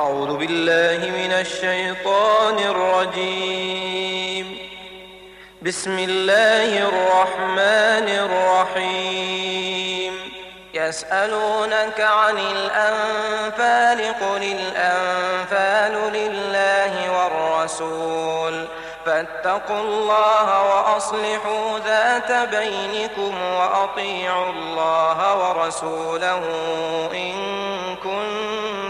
أعوذ بالله من الشيطان الرجيم. بسم الله الرحمن الرحيم. يسألونك عن الأنفال قل الأنفال لله والرسول. فاتقوا الله وأصلحوا ذات بينكم وأطيعوا الله ورسوله إن كنتم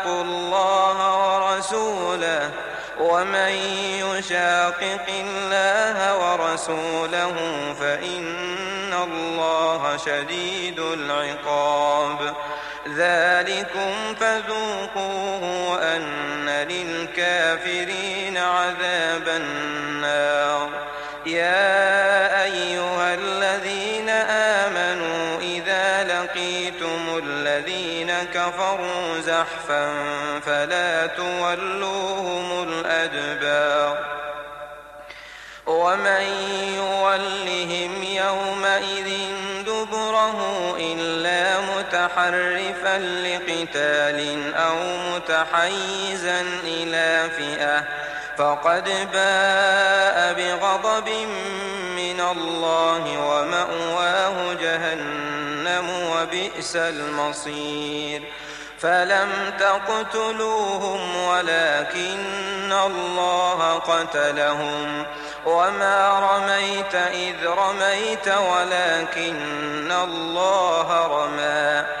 ومن يشاقق الله ورسوله فإن الله شديد العقاب. ذلكم فذوقوه أن للكافرين عذاب النار. يا أيها الذين آمنوا إذا لقيتم الذين كفروا زحفا فلا تولوهم متحرفا لقتال أو متحيزا إلى فئة فقد باء بغضب من الله ومأواه جهنم وبئس المصير. فلم تقتلوهم ولكن الله قتلهم. وما رميت إذ رميت ولكن الله رمى.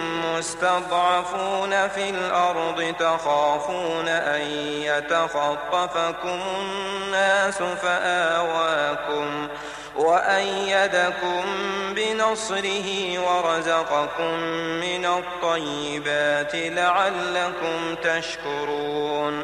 مستضعفون في الأرض تخافون أن يتخطفكم الناس فآواكم وأيدكم بنصره ورزقكم من الطيبات لعلكم تشكرون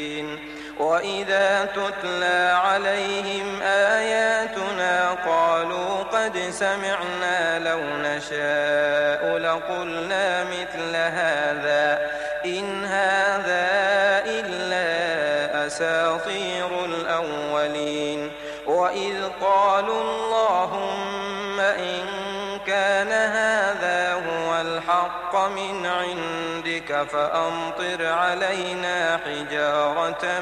وإذا تتلى عليهم آياتنا قالوا قد سمعنا لو نشاء لقلنا مثل هذا فأمطر علينا حجارة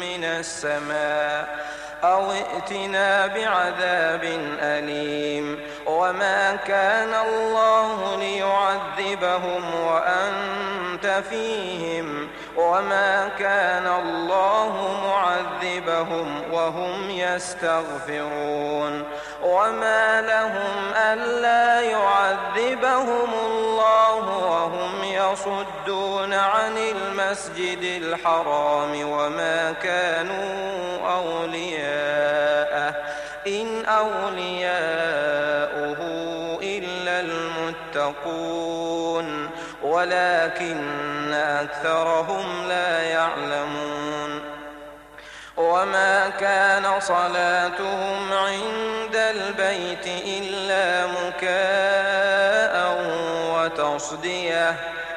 من السماء أو ائتنا بعذاب أليم وما كان الله ليعذبهم وأنت فيهم وما كان الله معذبهم وهم يستغفرون وما لهم ألا يعذبهم الله وهم يصدون عن المسجد الحرام وما كانوا أولياءه إن أولياؤه إلا المتقون ولكن أكثرهم لا يعلمون. وما كان صلاتهم عند البيت إلا مكان تصديه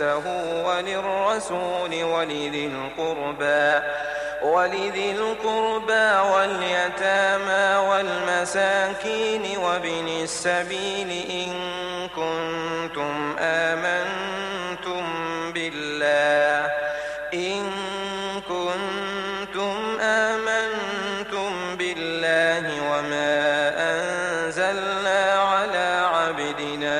خمسه وللرسول ولذي القربى ولذي القربى واليتامى والمساكين وابن السبيل إن كنتم آمنتم بالله إن كنتم آمنتم بالله وما أنزلنا على عبدنا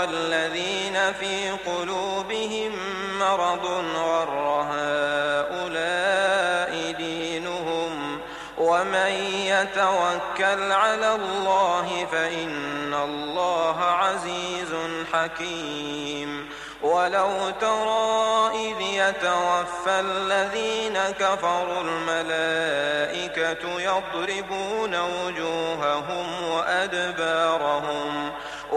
والذين في قلوبهم مرض غر هؤلاء دينهم ومن يتوكل على الله فإن الله عزيز حكيم. ولو ترى إذ يتوفى الذين كفروا الملائكة يضربون وجوههم وأدبارهم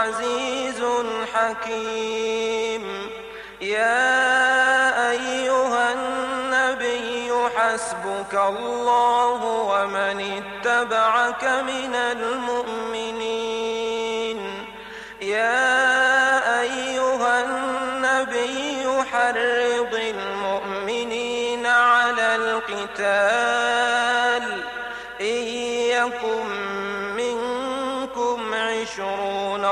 عزيز حكيم. يا أيها النبي حسبك الله ومن اتبعك من المؤمنين.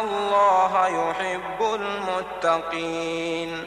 الله يحب المتقين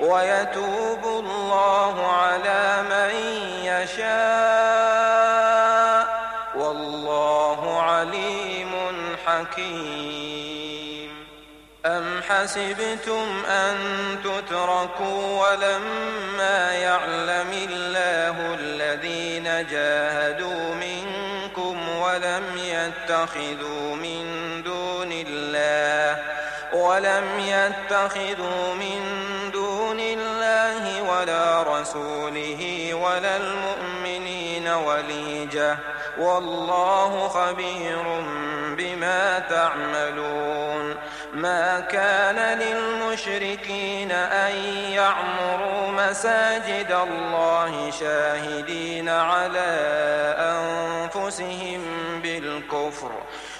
ويتوب الله على من يشاء والله عليم حكيم. أم حسبتم أن تتركوا ولما يعلم الله الذين جاهدوا منكم ولم يتخذوا من دون الله ولم يتخذوا من ولا رسوله ولا المؤمنين وليجة. والله خبير بما تعملون. ما كان للمشركين أن يعمروا مساجد الله شاهدين على أنفسهم بالكفر.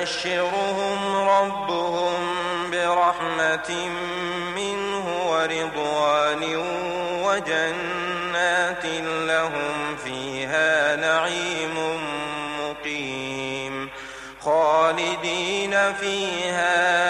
يبشرهم ربهم برحمة منه ورضوان وجنات لهم فيها نعيم مقيم خالدين فيها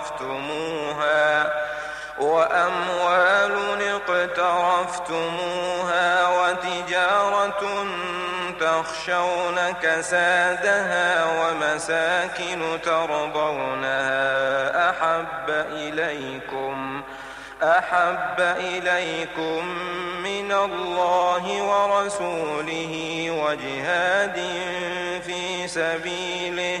اقترفتموها وأموال اقترفتموها وتجارة تخشون كسادها ومساكن ترضونها أحب إليكم أحب إليكم من الله ورسوله وجهاد في سبيله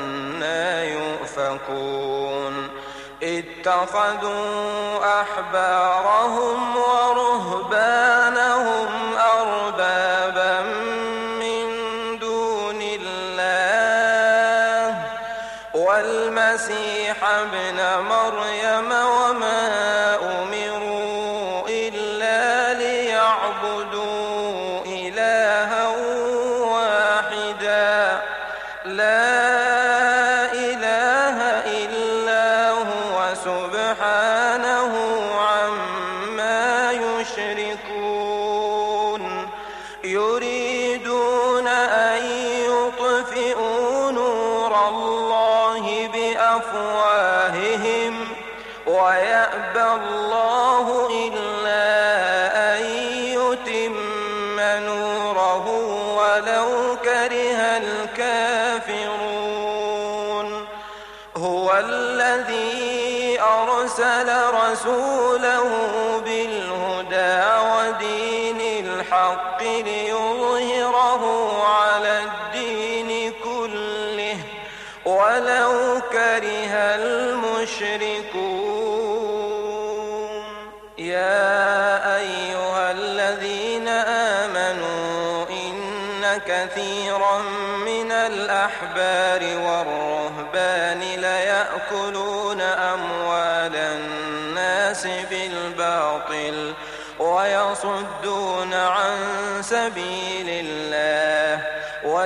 يؤفكون اتخذوا أحبارهم ورهبانهم أرسل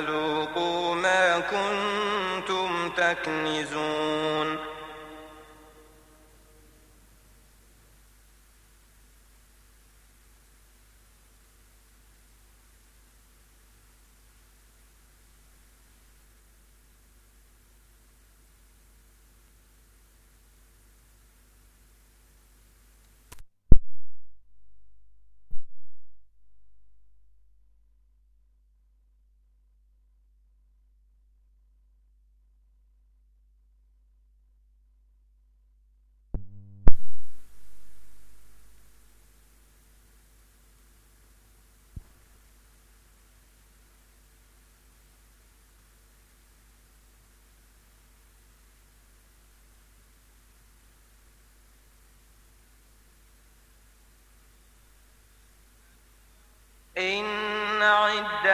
فذوقوا ما كنتم تكنزون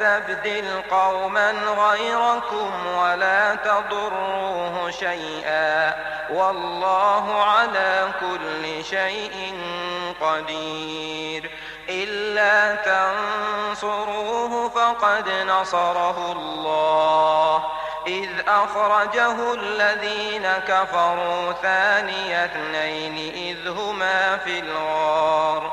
ويستبدل قوما غيركم ولا تضروه شيئا والله على كل شيء قدير. إلا تنصروه فقد نصره الله. إذ أخرجه الذين كفروا ثاني اثنين إذ هما في الغار.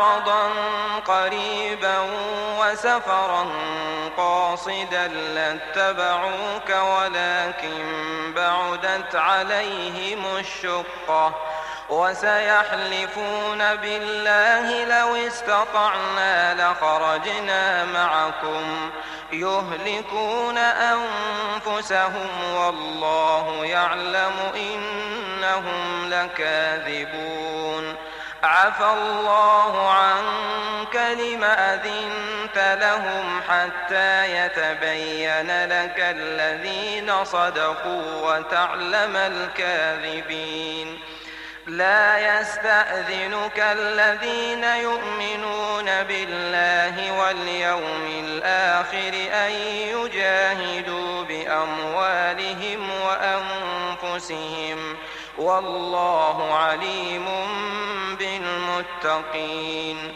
وسفرا قاصدا لاتبعوك ولكن بعدت عليهم الشقة وسيحلفون بالله لو استطعنا لخرجنا معكم يهلكون أنفسهم والله يعلم إنهم لكاذبون عفى الله عنك لم أذنت لهم حتى يتبين لك الذين صدقوا وتعلم الكاذبين. لا يستأذنك الذين يؤمنون بالله واليوم الآخر أن يجاهدوا بأموالهم وأنفسهم. والله عليم بالمتقين.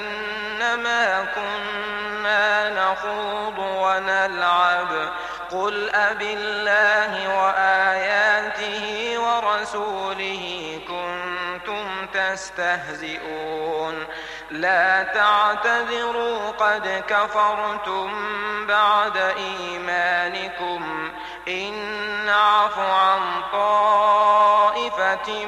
كنا نخوض ونلعب. قل أب الله وآياته ورسوله كنتم تستهزئون. لا تعتذروا قد كفرتم بعد إيمانكم. إن نعف عن طائفة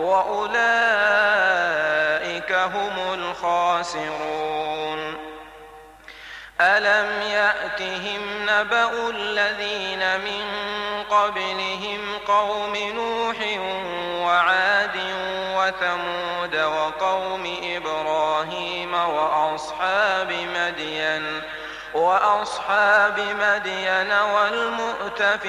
وأولئك هم الخاسرون. ألم يأتهم نبأ الذين من قبلهم قوم نوح وعاد وثمود وقوم إبراهيم وأصحاب مدين وأصحاب مدين والمؤتفكات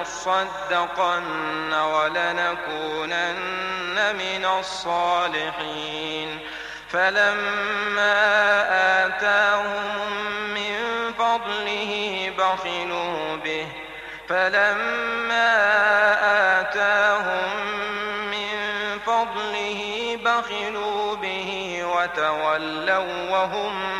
لنصدقن ولنكونن من الصالحين. فلما آتاهم من فضله بخلوا به. فلما آتاهم من فضله بخلوا به وتولوا وهم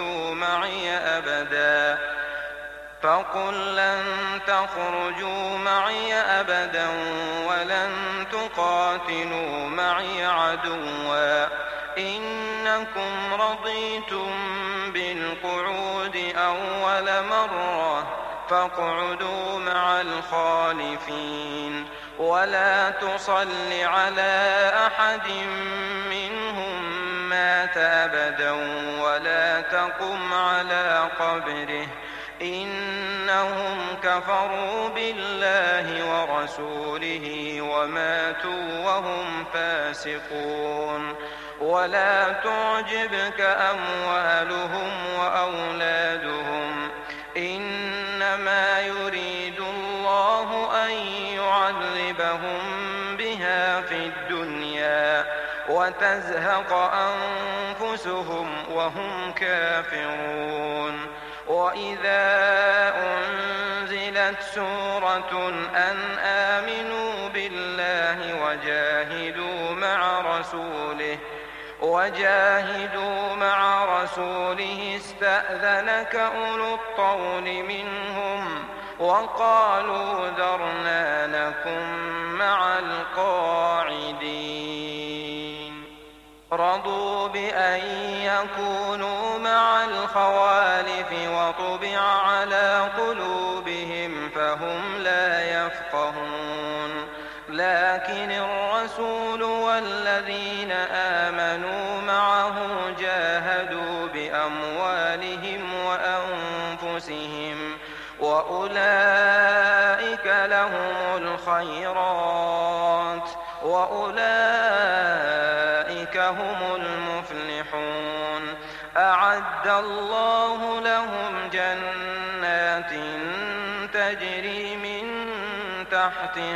تخرجوا معي أبدا ولن تقاتلوا معي عدوا. إنكم رضيتم بالقعود أول مرة فاقعدوا مع الخالفين. ولا تصل على أحد منهم مات أبدا. كفروا بالله ورسوله وماتوا وهم فاسقون ولا تعجبك أموالهم وأولادهم إنما يريد الله أن يعذبهم بها في الدنيا وتزهق أنفسهم وهم كافرون وإذا أنزلت سورة أن آمنوا بالله وجاهدوا مع رسوله وجاهدوا مع رسوله استأذنك أولو الطول منهم وقالوا ذرنا لكم مع القاعدين. رضوا بأن يكونوا مع الخوالف وطبع على قلوبهم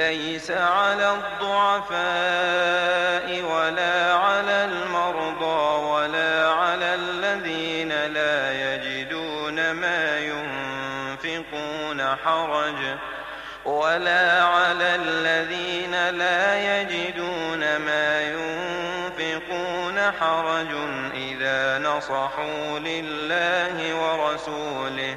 ليس على الضعفاء ولا على المرضى ولا على الذين لا يجدون ما ينفقون حرج ولا على الذين لا يجدون ما ينفقون حرج إذا نصحوا لله ورسوله.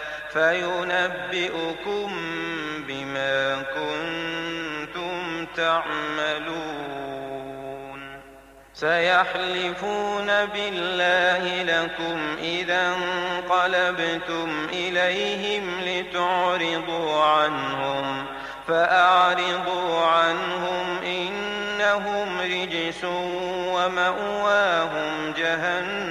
فينبئكم بما كنتم تعملون. سيحلفون بالله لكم إذا انقلبتم إليهم لتعرضوا عنهم فأعرضوا عنهم إنهم رجس ومأواهم جهنم.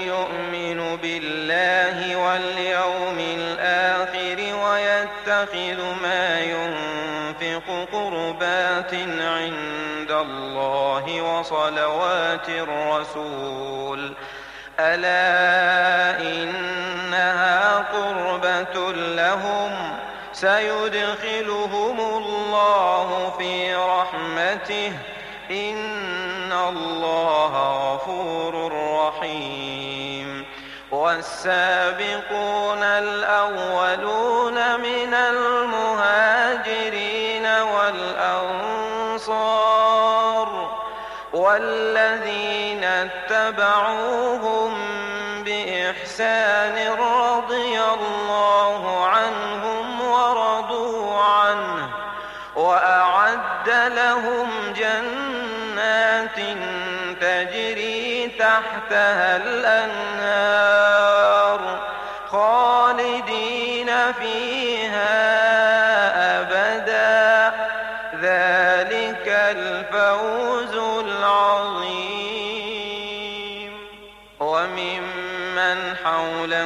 الله وصلوات الرسول. ألا إنها قربة لهم؟ سيدخلهم الله في رحمته. إن الله غفور رحيم. والسابقون الأولون من المهاجرين اتبعوهم بإحسان رضي الله عنهم ورضوا عنه وأعد لهم جنات تجري تحتها الأنهار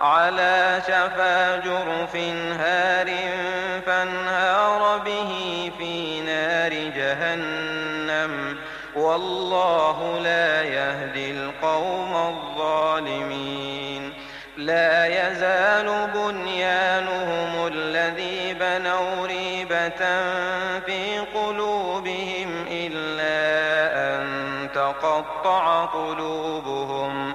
على شفا جرف هار فانهار به في نار جهنم. والله لا يهدي القوم الظالمين. لا يزال بنيانهم الذي بنوا ريبة في قلوبهم إلا أن تقطع قلوبهم.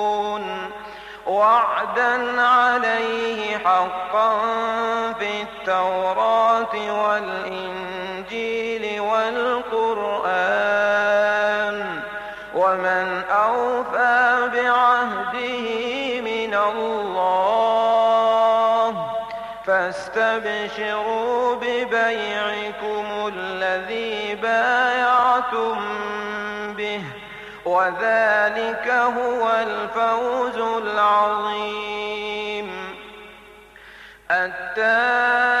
وعدا عليه حقا في التوراة والإنجيل والقرآن ومن أوفى بعهده من الله فاستبشروا وذلك هو الفوز العظيم. التائبون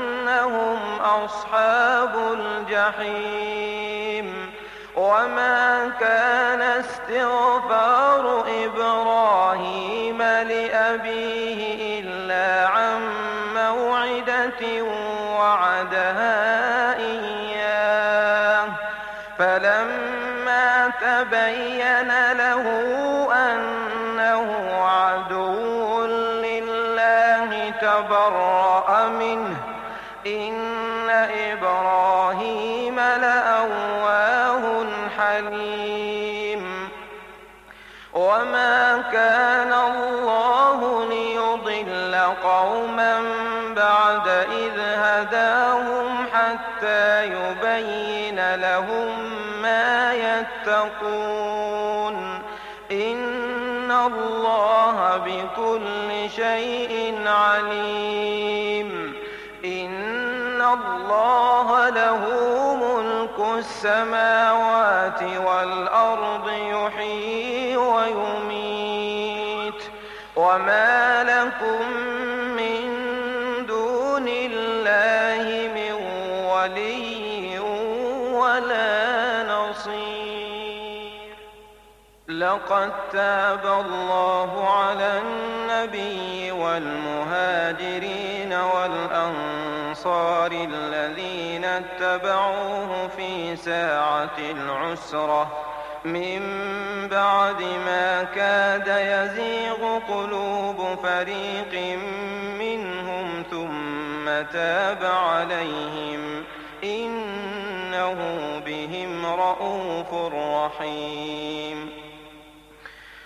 أصحاب الجحيم وما كان استغفار بكل شيء عليم إن الله له ملك السماوات والأرض يحيي ويميت وما لقد تاب الله على النبي والمهاجرين والأنصار الذين اتبعوه في ساعة العسرة. من بعد ما كاد يزيغ قلوب فريق منهم ثم تاب عليهم إنه بهم رءوف رحيم.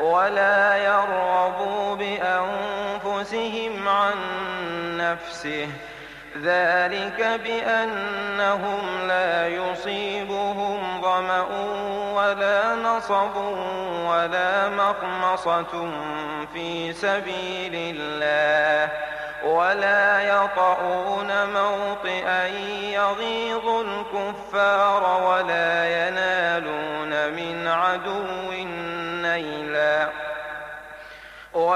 ولا يرغبوا بأنفسهم عن نفسه. ذلك بأنهم لا يصيبهم ظمأ ولا نصب ولا مخمصة في سبيل الله. ولا يطعون موطئا يغيظ الكفار ولا ينالون من عدو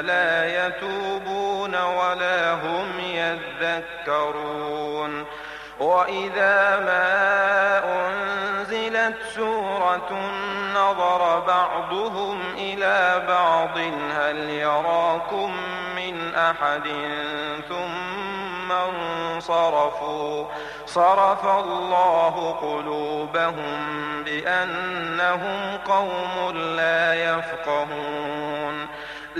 لا يتوبون ولا هم يذكرون. وإذا ما أنزلت سورة نظر بعضهم إلى بعض هل يراكم من أحد؟ ثم انصرفوا. صرف الله قلوبهم بأنهم قوم لا يفقهون.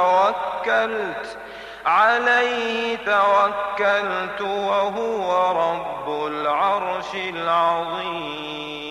توكلت عليه توكلت وهو رب العرش العظيم.